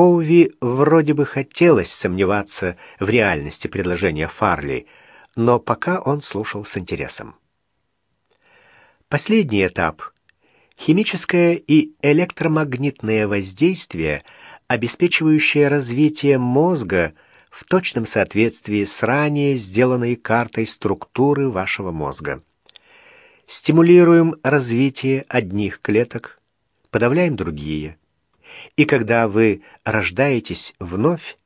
Коуви вроде бы хотелось сомневаться в реальности предложения Фарли, но пока он слушал с интересом. Последний этап — химическое и электромагнитное воздействие, обеспечивающее развитие мозга в точном соответствии с ранее сделанной картой структуры вашего мозга. Стимулируем развитие одних клеток, подавляем другие. И когда вы рождаетесь вновь,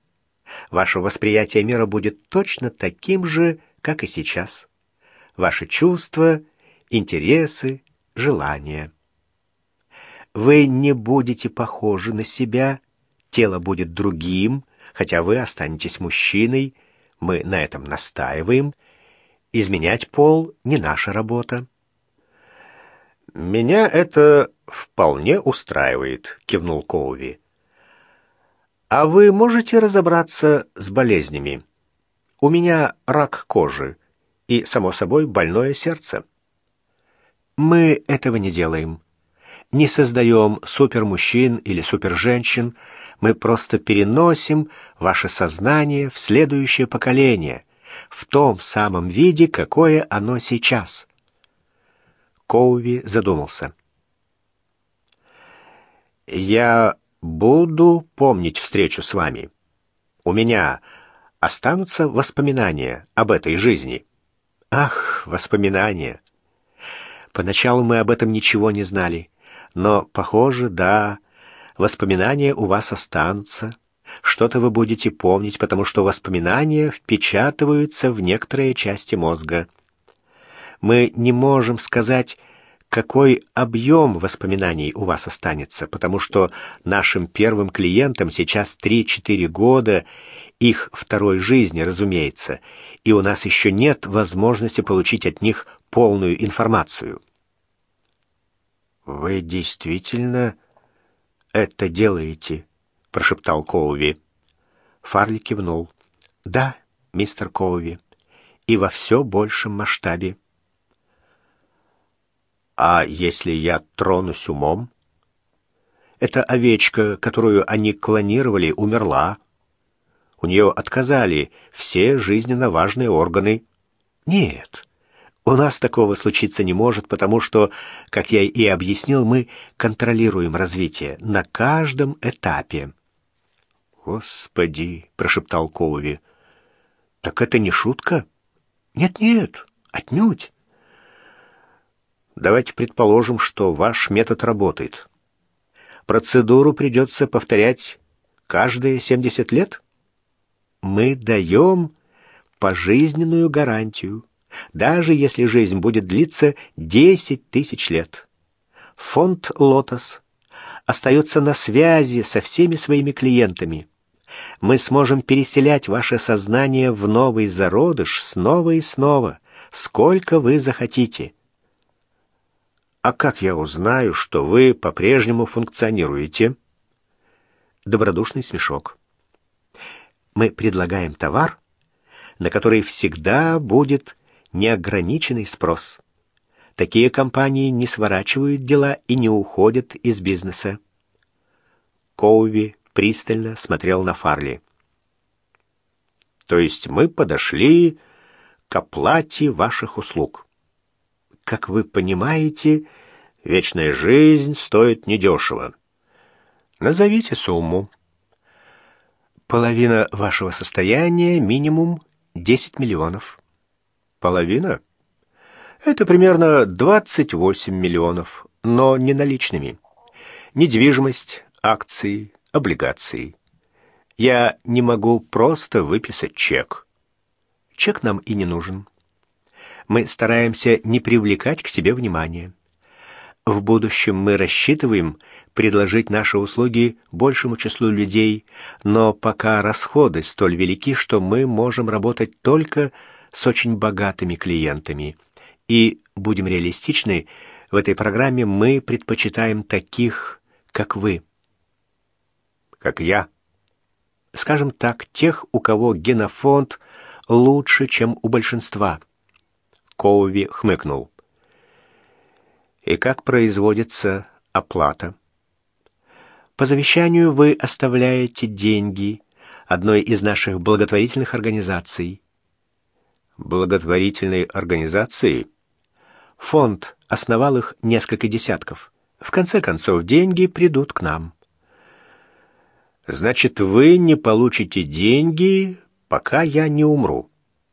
ваше восприятие мира будет точно таким же, как и сейчас. Ваши чувства, интересы, желания. Вы не будете похожи на себя, тело будет другим, хотя вы останетесь мужчиной, мы на этом настаиваем. Изменять пол не наша работа. «Меня это вполне устраивает», — кивнул Коуви. «А вы можете разобраться с болезнями? У меня рак кожи и, само собой, больное сердце». «Мы этого не делаем. Не создаем супермужчин или суперженщин. Мы просто переносим ваше сознание в следующее поколение, в том самом виде, какое оно сейчас». Коуви задумался. «Я буду помнить встречу с вами. У меня останутся воспоминания об этой жизни». «Ах, воспоминания!» Поначалу мы об этом ничего не знали, но, похоже, да, воспоминания у вас останутся. Что-то вы будете помнить, потому что воспоминания впечатываются в некоторые части мозга. Мы не можем сказать, какой объем воспоминаний у вас останется, потому что нашим первым клиентам сейчас 3-4 года, их второй жизни, разумеется, и у нас еще нет возможности получить от них полную информацию. «Вы действительно это делаете?» — прошептал Коуви. Фарли кивнул. «Да, мистер Коуви, и во все большем масштабе». А если я тронусь умом? Эта овечка, которую они клонировали, умерла. У нее отказали все жизненно важные органы. Нет, у нас такого случиться не может, потому что, как я и объяснил, мы контролируем развитие на каждом этапе. «Господи!» — прошептал Коуви. «Так это не шутка?» «Нет-нет, отнюдь. Давайте предположим, что ваш метод работает. Процедуру придется повторять каждые 70 лет? Мы даем пожизненную гарантию, даже если жизнь будет длиться 10 тысяч лет. Фонд «Лотос» остается на связи со всеми своими клиентами. Мы сможем переселять ваше сознание в новый зародыш снова и снова, сколько вы захотите – «А как я узнаю, что вы по-прежнему функционируете?» Добродушный смешок. «Мы предлагаем товар, на который всегда будет неограниченный спрос. Такие компании не сворачивают дела и не уходят из бизнеса». Коуви пристально смотрел на Фарли. «То есть мы подошли к оплате ваших услуг?» Как вы понимаете, вечная жизнь стоит недешево. Назовите сумму. Половина вашего состояния, минимум 10 миллионов. Половина? Это примерно 28 миллионов, но не наличными. Недвижимость, акции, облигации. Я не могу просто выписать чек. Чек нам и не нужен мы стараемся не привлекать к себе внимания. В будущем мы рассчитываем предложить наши услуги большему числу людей, но пока расходы столь велики, что мы можем работать только с очень богатыми клиентами. И, будем реалистичны, в этой программе мы предпочитаем таких, как вы. Как я. Скажем так, тех, у кого генофонд лучше, чем у большинства. Коуви хмыкнул. «И как производится оплата?» По завещанию вы оставляете деньги одной из наших благотворительных организаций. Благотворительной организации? Фонд основал их несколько десятков. В конце концов, деньги придут к нам. Значит, вы не получите деньги, пока я не умру.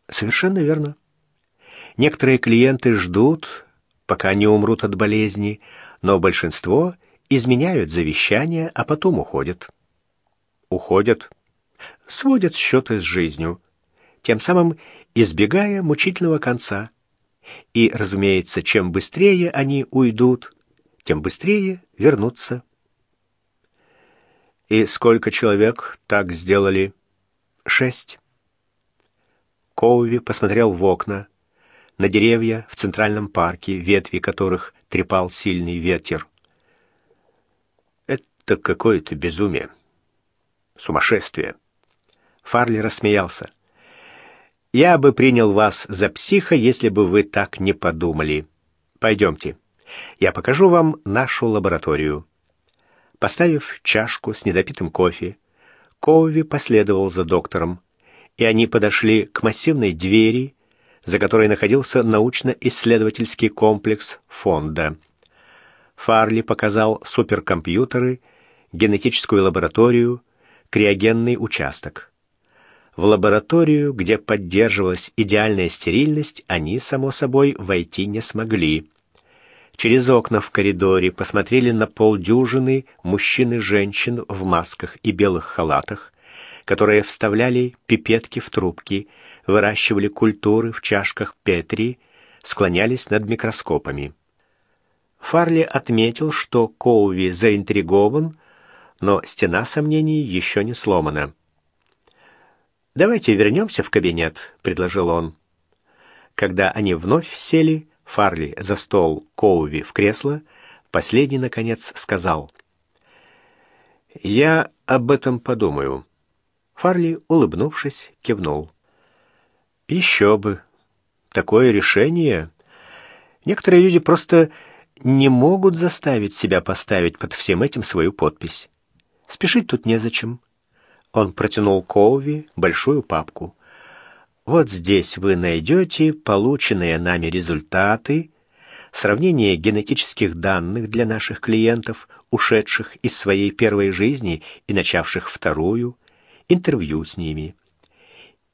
Совершенно верно. Некоторые клиенты ждут, пока не умрут от болезни, но большинство изменяют завещание, а потом уходят. Уходят? Сводят счеты с жизнью, тем самым избегая мучительного конца. И, разумеется, чем быстрее они уйдут, тем быстрее вернутся. И сколько человек так сделали? Шесть. Коуви посмотрел в окна, на деревья в центральном парке, ветви которых трепал сильный ветер. Это какое-то безумие. Сумасшествие. Фарли рассмеялся. Я бы принял вас за психа, если бы вы так не подумали. Пойдемте. Я покажу вам нашу лабораторию. Поставив чашку с недопитым кофе, Коуви последовал за доктором, и они подошли к массивной двери, за которой находился научно-исследовательский комплекс фонда. Фарли показал суперкомпьютеры, генетическую лабораторию, криогенный участок. В лабораторию, где поддерживалась идеальная стерильность, они, само собой, войти не смогли. Через окна в коридоре посмотрели на полдюжины мужчин и женщин в масках и белых халатах, которые вставляли пипетки в трубки, выращивали культуры в чашках Петри, склонялись над микроскопами. Фарли отметил, что Коуви заинтригован, но стена сомнений еще не сломана. «Давайте вернемся в кабинет», — предложил он. Когда они вновь сели, Фарли за стол, Коуви в кресло, последний, наконец, сказал. «Я об этом подумаю». Фарли, улыбнувшись, кивнул. «Еще бы! Такое решение! Некоторые люди просто не могут заставить себя поставить под всем этим свою подпись. Спешить тут незачем». Он протянул Коуви большую папку. Вот здесь вы найдете полученные нами результаты, сравнение генетических данных для наших клиентов, ушедших из своей первой жизни и начавших вторую, интервью с ними.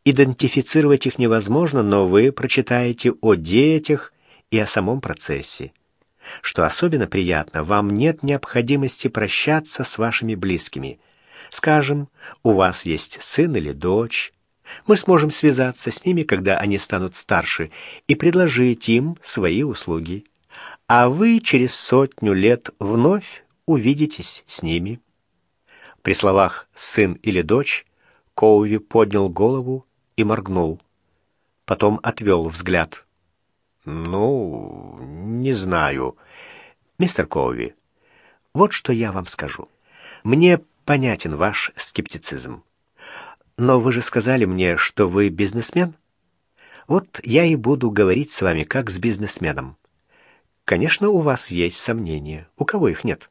Идентифицировать их невозможно, но вы прочитаете о детях и о самом процессе. Что особенно приятно, вам нет необходимости прощаться с вашими близкими. Скажем, у вас есть сын или дочь, мы сможем связаться с ними, когда они станут старше, и предложить им свои услуги. А вы через сотню лет вновь увидитесь с ними. При словах «сын» или «дочь» Коуви поднял голову и моргнул. Потом отвел взгляд. «Ну, не знаю. Мистер Коуви, вот что я вам скажу. Мне понятен ваш скептицизм. Но вы же сказали мне, что вы бизнесмен. Вот я и буду говорить с вами как с бизнесменом. Конечно, у вас есть сомнения. У кого их нет?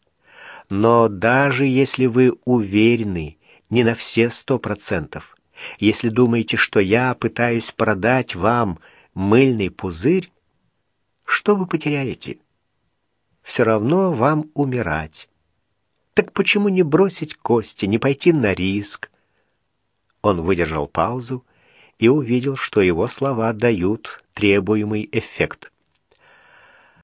Но даже если вы уверены не на все сто процентов, если думаете, что я пытаюсь продать вам мыльный пузырь, что вы потеряете? Все равно вам умирать. Так почему не бросить кости, не пойти на риск, он выдержал паузу и увидел, что его слова дают требуемый эффект.